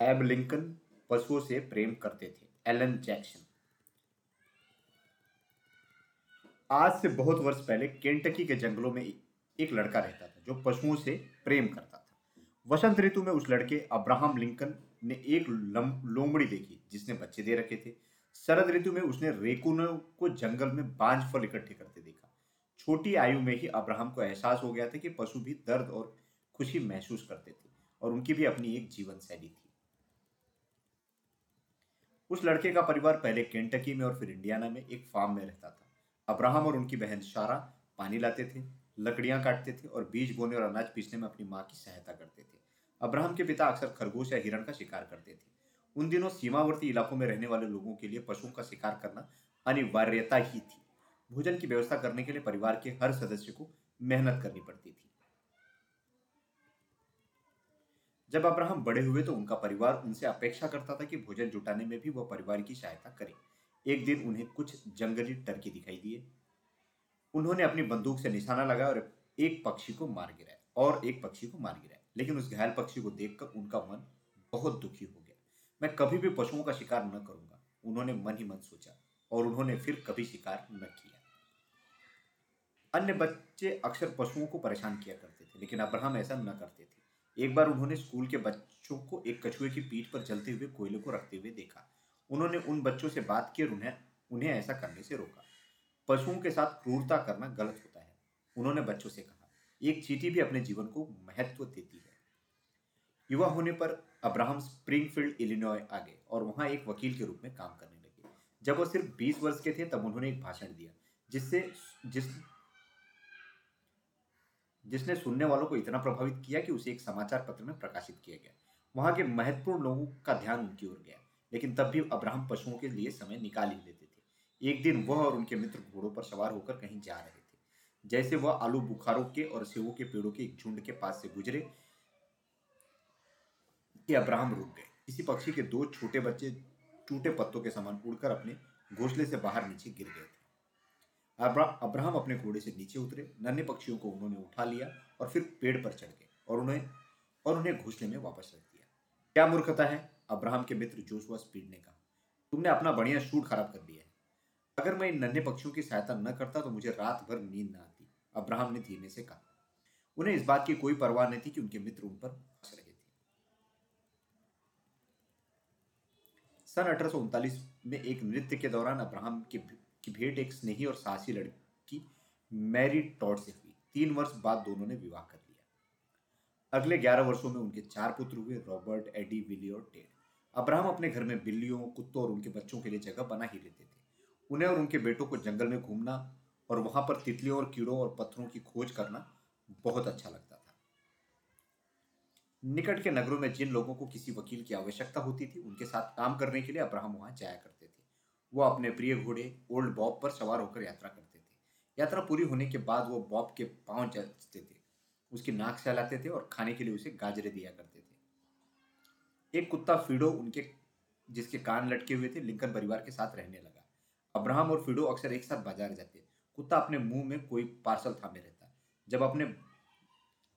एब लिंकन पशुओं से प्रेम करते थे। Alan Jackson. आज से बहुत वर्ष पहले केंटकी के जंगलों में एक लड़का रहता था, जो पशुओं से प्रेम करता था। वसंत ऋतु में उस लड़के अब्राहम लिंकन ने एक लोमड़ी देखी, जिसने बच्चे दे रखे थे। शरद ऋतु में उसने रेकुनों को जंगल में बांझ फल इकट्ठे करते देखा। छोटी आयु में ही अब्राहम को एहसास हो गया था कि पशु भी दर्द और खुशी महसूस करते थे, और उनकी भी अपनी एक जीवन शैली थी। उस लड़के का परिवार पहले केंटकी में और फिर इंडियाना में एक फार्म में रहता था। अब्राहम और उनकी बहन शारा पानी लाते थे, लकड़ियाँ काटते थे और बीज बोने और अनाज पीसने में अपनी माँ की सहायता करते थे। अब्राहम के पिता अक्सर खरगोश या हिरण का शिकार करते थे। उन दिनों सीमावर्ती इलाकों में रहने वाले लोगों के लिए पशुओं का शिकार करना अनिवार्यता ही थी। भोजन की व्यवस्था करने के लिए परिवार के हर सदस्य को मेहनत करनी पड़ती थी। जब अब्राहम बड़े हुए तो उनका परिवार उनसे अपेक्षा करता था कि भोजन जुटाने में भी वह परिवार की सहायता करे। एक दिन उन्हें कुछ जंगली टर्की दिखाई दिए। उन्होंने अपनी बंदूक से निशाना लगाया और एक पक्षी को मार गिराया, और एक पक्षी को मार गिराया। लेकिन उस घायल पक्षी को देखकर उनका मन बहुत दुखी हो गया। मैं कभी भी पशुओं का शिकार न करूँगा, उन्होंने मन ही मन सोचा, और उन्होंने फिर कभी शिकार न किया। अन्य बच्चे अक्सर पशुओं को परेशान किया करते थे, लेकिन अब्राहम ऐसा न करते थे। एक बार उन्होंने स्कूल के बच्चों को एक कछुए की पीठ पर जलते हुए कोयले को रखते हुए देखा। उन्होंने उन बच्चों से बात की और उन्हें उन्हें ऐसा करने से रोका। पशुओं के साथ क्रूरता करना गलत होता है, उन्होंने बच्चों से कहा। एक चीटी भी अपने जीवन को महत्व देती है। युवा होने पर अब्राहम स्प्रिंगफील्ड, इलिनॉय आ गए और वहाँ एक वकील के रूप में काम करने लगे। जब वो सिर्फ़ 20 वर्ष के थे, तब उन्होंने एक भाषण दिया, जिससे, जिस जिसने सुनने वालों को इतना प्रभावित किया कि उसे एक समाचार पत्र में प्रकाशित किया गया। वहाँ के महत्वपूर्ण लोगों का ध्यान उनकी ओर गया, लेकिन तब भी अब्राहम पशुओं के लिए समय निकाल ही लेते थे। एक दिन वह और उनके मित्र घोड़ों पर सवार होकर कहीं जा रहे थे। जैसे वह आलू बुखारों के और सेवों के पेड़ों के एक झुंड के पास से गुजरे कि अब्राहम रुक गए। किसी पक्षी के दो छोटे बच्चे, टूटे पत्तों के समान उड़कर अपने घोंसले से बाहर नीचे गिर गए थे। अब्राहम अपने घोड़े से नीचे उतरे नन्हे पक्षियों को उन्होंने उठा लिया और फिर पेड़ पर चढ़ गए और उन्हें और उन्हें घोंसले में वापस रख दिया। क्या मूर्खता है? अब्राहम के मित्र जोशुआ स्पीड ने कहा। तुमने अपना बढ़िया शूट खराब कर दिया है। अगर मैं इन नन्हे पक्षियों की सहायता न करता तो मुझे रात भर नींद न आती अब्राहम ने धीमे से कहा। उन्हें इस बात की कोई परवाह नहीं थी कि उनके मित्र उन पर हंस रहे थे। सन अठारह सौ उनतालीस में एक नृत्य के दौरान अब्राहम की, की भेंट एक स्नेही और साहसी लड़की, मैरी टॉड से हुई। तीन वर्ष बाद दोनों ने विवाह कर लिया। अगले ग्यारह वर्षों में उनके चार पुत्र हुए, रॉबर्ट, एडी, विली और टेड। अब्राहम अपने घर में बिल्लियों, कुत्तों और उनके बच्चों के लिए जगह बना ही लेते थे। उन्हें और उनके बेटों को जंगल में घूमना और वहाँ पर तितलियों और कीड़ों और पत्थरों की खोज करना बहुत अच्छा लगता था। निकट के नगरों में जिन लोगों को किसी वकील की आवश्यकता होती थी, उनके साथ काम करने के लिए अब्राहम वहाँ जाया करते थे वो अपने प्रिय घोड़े, ओल्ड बॉब पर सवार होकर यात्रा करते थे। यात्रा पूरी होने के बाद वो बॉब के पाँव जचते थे। उसकी नाक सहलाते थे और खाने के लिए उसे गाजरे दिया करते थे। एक कुत्ता फिडो उनके, जिसके कान लटके हुए थे लिंकन परिवार के साथ रहने लगा। अब्राहम और फिडो अक्सर एक साथ बाज़ार जाते। कुत्ता अपने मुँह में कोई पार्सल थामे रहता। जब अपने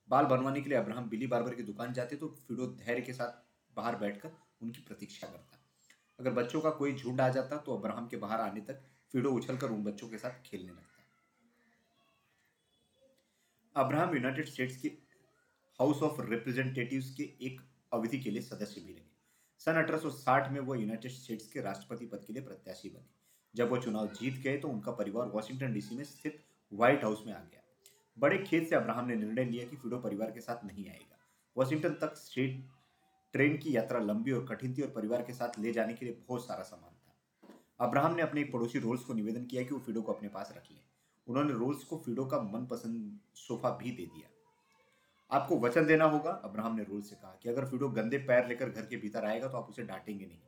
बाल बनवाने के लिए अब्राहम बिली बार्बर की दुकान जाते तो फिडो धैर्य के साथ बाहर बैठकर उनकी प्रतीक्षा करता। अगर बच्चों का कोई झुंड आ जाता तो अब्राहम के बाहर आने तक फिडो उछलकर उन बच्चों के साथ खेलने लगता। अब्राहम यूनाइटेड स्टेट्स के हाउस ऑफ़ रिप्रेजेंटेटिव्स के एक अवधि के लिए सदस्य भी रहे। सन 1860 में वो यूनाइटेड स्टेट्स के राष्ट्रपति पद के लिए प्रत्याशी बने। जब वो चुनाव जीत गए तो उनका परिवार वॉशिंगटन डीसी में स्थित व्हाइट हाउस में आ गया। बड़े खेत से अब्राहम ने निर्णय लिया कि फिडो परिवार के साथ नहीं आएगा। वॉशिंगटन तक स्ट्रेट ट्रेन की यात्रा लंबी और कठिन थी और परिवार के साथ ले जाने के लिए बहुत सारा सामान था। अब्राहम ने अपने एक पड़ोसी रोल्स को निवेदन किया कि वो फिडो को अपने पास रख ले। उन्होंने रोल्स को फिडो का मनपसंद सोफा भी दे दिया। आपको वचन देना होगा, अब्राहम ने रोल्स से कहा कि अगर फिडो गंदे पैर लेकर घर के भीतर आएगा तो आप उसे डांटेंगे नहीं।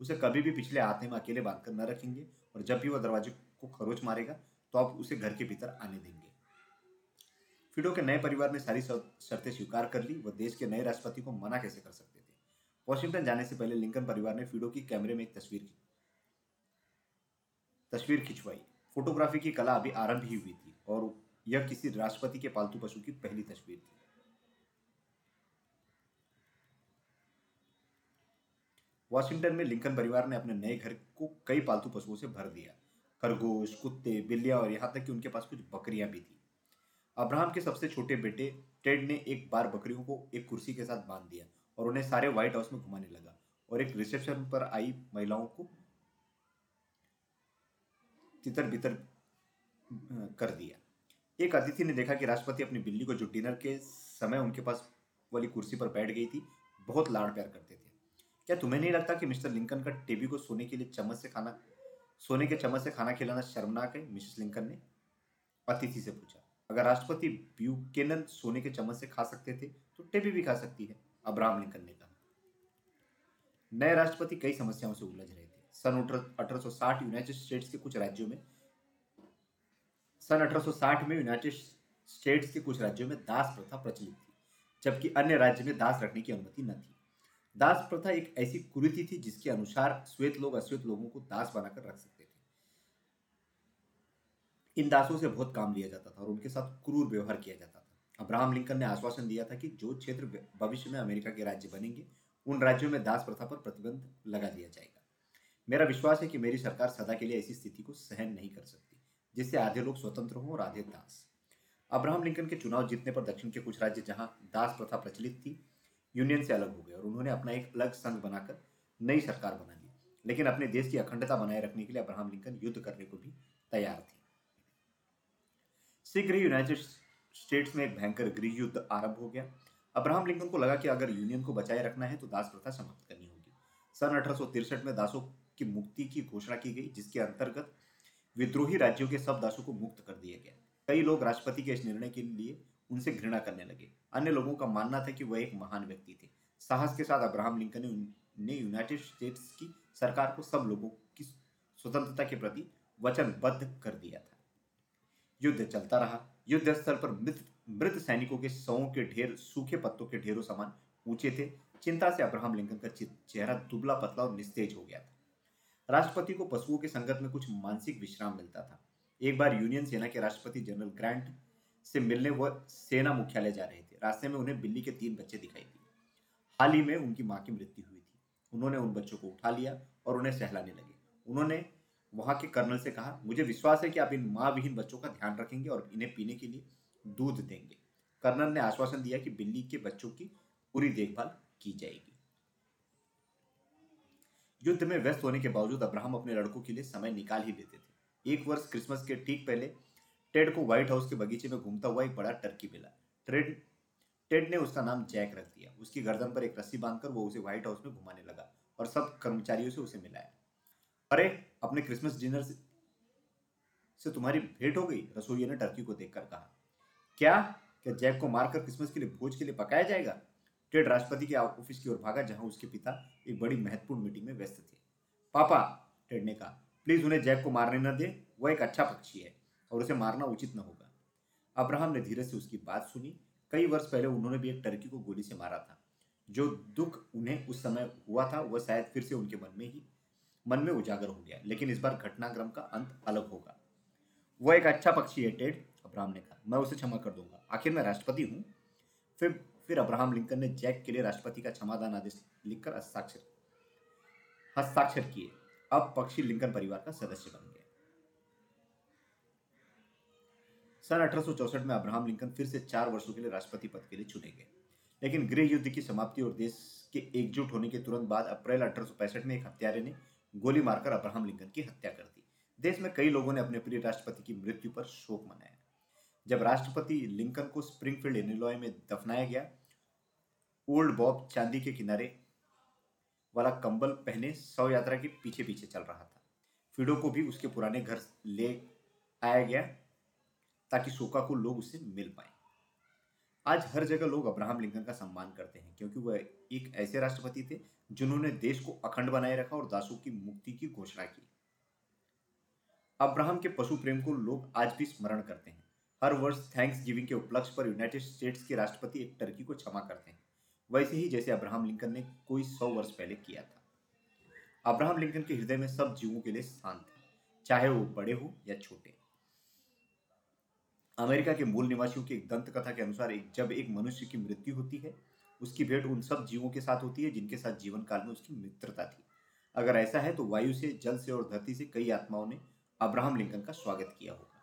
उसे कभी भी पिछले हाथ में अकेले बांधकर न रखेंगे और जब भी वह दरवाजे को खरोच मारेगा तो आप उसे घर के भीतर आने देंगे। फिडो के नए परिवार ने सारी शर्तें स्वीकार कर ली। वह देश के नए राष्ट्रपति को मना कैसे कर सकते वॉशिंगटन जाने से पहले लिंकन परिवार ने फिडो की कैमरे में एक तस्वीर तस्वीर खिंचवाई। फोटोग्राफी की कला अभी आरंभ ही हुई थी और यह किसी राष्ट्रपति के पालतू पशु की पहली तस्वीर थी। वॉशिंगटन में लिंकन परिवार ने अपने नए घर को कई पालतू पशुओं से भर दिया। खरगोश, कुत्ते, बिल्लियाँ और यहाँ तक कि उनके पास कुछ बकरियाँ भी थी। अब्राहम के सबसे छोटे बेटे टेड ने एक बार बकरियों को एक कुर्सी के साथ बाँध दिया और उन्हें सारे व्हाइट हाउस में घुमाने लगा। और एक रिसेप्शन पर आई महिलाओं को तितर बितर कर दिया। एक अतिथि ने देखा कि राष्ट्रपति अपनी बिल्ली को जो डिनर के समय उनके पास वाली कुर्सी पर बैठ गई थी, बहुत लाड़ प्यार करते थे। क्या तुम्हें नहीं लगता कि मिस्टर लिंकन का टेबी को सोने के लिए चम्मच से खाना, सोने के चम्मच से खाना खिलाना शर्मनाक है? मिसेस लिंकन ने अतिथि से पूछा। अगर राष्ट्रपति ब्यूकेनन सोने के चम्मच से खा सकते थे तो टेबी भी खा सकती है। अब्राहम लिंकन ने कहा। नए राष्ट्रपति कई समस्याओं से उलझ रहे थे। सन अठारह सौ साठ यूनाइटेड स्टेट्स के कुछ राज्यों में सन 1860 में यूनाइटेड स्टेट्स के कुछ राज्यों में दास प्रथा प्रचलित थी, जबकि अन्य राज्य में दास रखने की अनुमति न थी। दास प्रथा एक ऐसी कुरीति थी जिसके अनुसार श्वेत लोग अश्वेत लोगों को दास बनाकर रख सकते थे। इन दासों से बहुत काम लिया जाता था और उनके साथ क्रूर व्यवहार किया जाता था। अब्राहम लिंकन ने आश्वासन दिया था कि जो क्षेत्र भविष्य में अमेरिका के राज्य बनेंगे, उन राज्यों में दास प्रथा पर प्रतिबंध लगा दिया जाएगा। मेरा विश्वास है कि मेरी सरकार सदा के लिए ऐसी स्थिति को सहन नहीं कर सकती, जिससे आधे लोग स्वतंत्र हों और आधे दास। अब्राहम लिंकन के चुनाव जीतने पर दक्षिण के कुछ राज्य जहाँ दास प्रथा प्रचलित थी, यूनियन से अलग हो गए और उन्होंने अपना एक अलग संघ बनाकर नई सरकार बना ली। लेकिन अपने देश की अखंडता बनाए रखने के लिए अब्राहम लिंकन युद्ध करने को भी तैयार थे। शीघ्र ही यूनाइटेड स्टेट्स में एक भयंकर गृह युद्ध आरंभ हो गया। अब्राहम लिंकन को लगा कि अगर यूनियन को बचाए रखना है तो दास प्रथा समाप्त करनी होगी। सन अठारह में दासों की मुक्ति की घोषणा की गई, जिसके अंतर्गत विद्रोही राज्यों के सब दासों को मुक्त कर दिया गया। कई लोग राष्ट्रपति के इस निर्णय के लिए उनसे घृणा करने लगे। अन्य लोगों का मानना था कि वह एक महान व्यक्ति थे। साहस के साथ अब्राहम लिंकन ने यूनाइटेड स्टेट्स की सरकार को सब लोगों की स्वतंत्रता के प्रति वचनबद्ध कर दिया था। युद्ध चलता रहा। युद्ध स्थल पर मृत मृत सैनिकों के सौ के ढेर, सूखे पत्तों के ढेरों समान ऊँचे थे। चिंता से अब्राहम लिंकन का चेहरा दुबला पतला और निस्तेज हो गया था। राष्ट्रपति को पशुओं के संगत में कुछ मानसिक विश्राम मिलता था। एक बार यूनियन सेना के राष्ट्रपति जनरल ग्रांट से मिलने वह सेना मुख्यालय जा रहे थे। रास्ते में उन्हें बिल्ली के तीन बच्चे दिखाई दिए। हाल ही में उनकी माँ की मृत्यु हुई थी। उन्होंने उन बच्चों को उठा लिया और उन्हें सहलाने लगे। उन्होंने वहाँ के कर्नल से कहा, मुझे विश्वास है कि आप इन माँ विहीन बच्चों का ध्यान रखेंगे और इन्हें पीने के लिए दूध देंगे। कर्नल ने आश्वासन दिया कि बिल्ली के बच्चों की पूरी देखभाल की जाएगी। युद्ध में व्यस्त होने के बावजूद अब्राहम अपने लड़कों के लिए समय निकाल ही लेते थे। एक वर्ष क्रिसमस के ठीक पहले, टेड को व्हाइट हाउस के बगीचे में घूमता हुआ एक बड़ा टर्की मिला। टेड टेड ने उसका नाम जैक रख दिया। उसकी गर्दन पर एक रस्सी बांधकर वो उसे व्हाइट हाउस में घुमाने लगा और सब कर्मचारियों से उसे मिलाया। अरे अपने क्रिसमस डिनर से, से तुम्हारी भेंट हो गई? रसोई ने टर्की को देखकर कहा। क्या? क्या जैक को मारकर क्रिसमस के लिए भोज के लिए पकाया जाएगा? टेड राष्ट्रपति के ऑफ़िस की ओर भागा जहाँ उसके पिता एक बड़ी महत्वपूर्ण मीटिंग में व्यस्त थे। पापा टेड ने कहा प्लीज़ उन्हें जैक को मारने न दे। वह एक अच्छा पक्षी है और उसे मारना उचित न होगा। अब्राहम ने धीरे से उसकी बात सुनी। कई वर्ष पहले उन्होंने भी एक टर्की को गोली से मारा था। जो दुख उन्हें उस समय हुआ था वह शायद फिर से उनके मन में ही मन में उजागर हो गया, लेकिन इस बार घटनाक्रम का अंत अलग होगा। वह एक अच्छा पक्षी है, टेड अब्राहम ने कहा मैं उसे क्षमा कर दूँगा। आखिर मैं राष्ट्रपति हूँ। फिर फिर अब्राहम लिंकन ने जैक के लिए राष्ट्रपति का क्षमादान आदेश लिखकर हस्ताक्षर हस्ताक्षर किए। अब पक्षी लिंकन परिवार का सदस्य बन गया। सन अठारह में अब्राहम लिंकन फिर से चार वर्षों के लिए राष्ट्रपति पद के लिए चुने गए। लेकिन गृह युद्ध की समाप्ति और देश के एकजुट होने के तुरंत बाद अप्रैल अठारह सौ पैंसठ में एक हत्यारे ने गोली मारकर अब्राहम लिंकन की हत्या कर दी। देश में कई लोगों ने अपने प्रिय राष्ट्रपति की मृत्यु पर शोक मनाया। जब राष्ट्रपति लिंकन को स्प्रिंगफील्ड इनिलॉय में दफनाया गया, ओल्ड बॉब चांदी के किनारे वाला कंबल पहने सौ यात्रा के पीछे पीछे चल रहा था। फिडो को भी उसके पुराने घर ले आया गया ताकि शोका को लोग उससे मिल पाए। आज हर जगह लोग अब्राहम लिंकन का सम्मान करते हैं, क्योंकि वह एक ऐसे राष्ट्रपति थे, जिन्होंने देश को अखंड बनाए रखा और दासों की मुक्ति की घोषणा की। अब्राहम के पशु प्रेम को लोग आज भी स्मरण करते हैं। हर वर्ष थैंक्स गिविंग के उपलक्ष्य पर यूनाइटेड स्टेट्स के राष्ट्रपति एक टर्की को क्षमा करते हैं। वैसे ही जैसे अब्राहम लिंकन ने कोई सौ वर्ष पहले किया था। अब्राहम लिंकन के हृदय में सब जीवों के लिए स्थान था चाहे वो बड़े हो या छोटे। अमेरिका के मूल निवासियों की एक दंत कथा के अनुसार एक, जब एक मनुष्य की मृत्यु होती है, उसकी भेंट उन सब जीवों के साथ होती है जिनके साथ जीवन काल में उसकी मित्रता थी। अगर ऐसा है तो वायु से, जल से और धरती से कई आत्माओं ने अब्राहम लिंकन का स्वागत किया होगा।